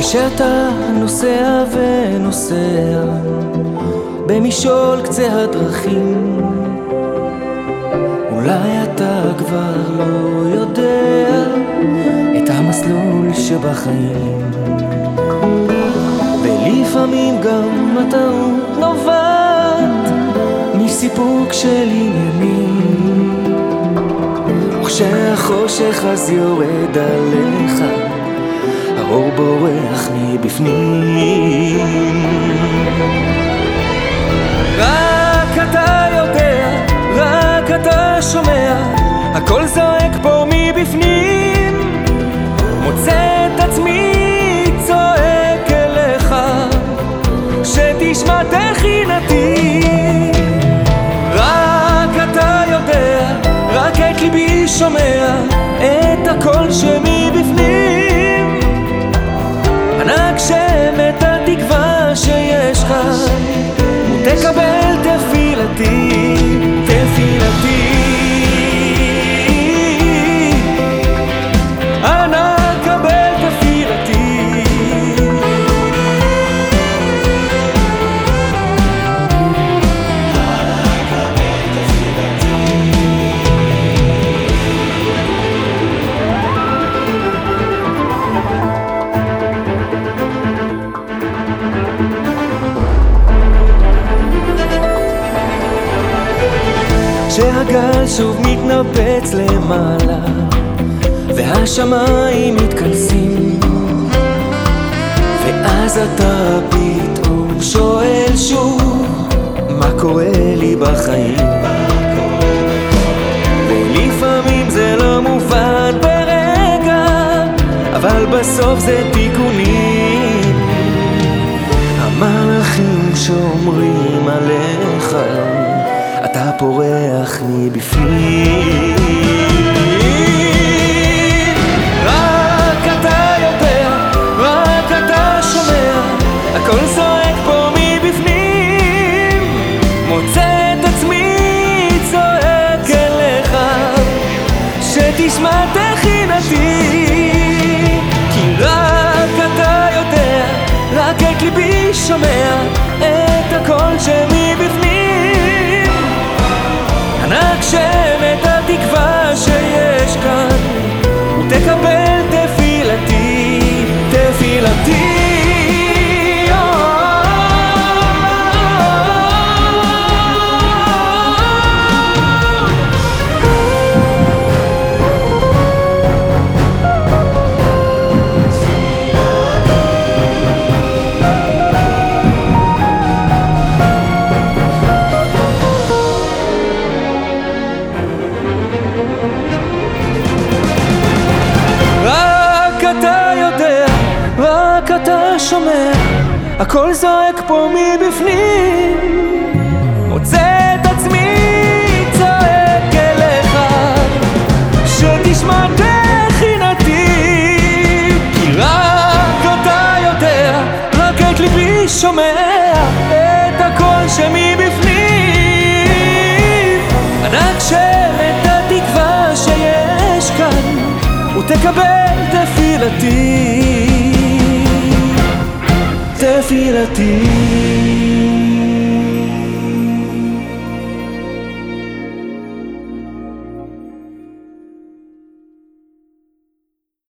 כשאתה נוסע ונוסע במשעול קצה הדרכים אולי אתה כבר לא יודע את המסלול שבחיים. ולפעמים גם הטעות נובעת מסיפוק של עניינים וכשהחושך אז יורד עליך האור בורח מבפנים. רק אתה יודע, רק אתה שומע הכל זועק פה מבפנים. מוצא את עצמי צועק אליך שתשמע תחינתי ותקבל תפילתי, כשהגל שוב מתנפץ למעלה והשמיים מתכנסים. ואז אתה פתאום שואל שוב מה קורה לי בחיים? ולפעמים זה לא מובן ברגע אבל בסוף זה תיקונים. המלאכים שומרים עליך פורח מבפנים. רק אתה יודע, רק אתה שומע הכל זועק פה מבפנים. מוצא את עצמי צועק אליך שתשמע ענק שם הכל זועק פה מבפנים. מוצא את עצמי צועק אליך, שתשמע תחינתי. כי רק אתה יודע, רק את ליבי שומע, את הקול שמבפנים. ענק את התקווה שיש כאן. ותקבל תפילתי, te fidati.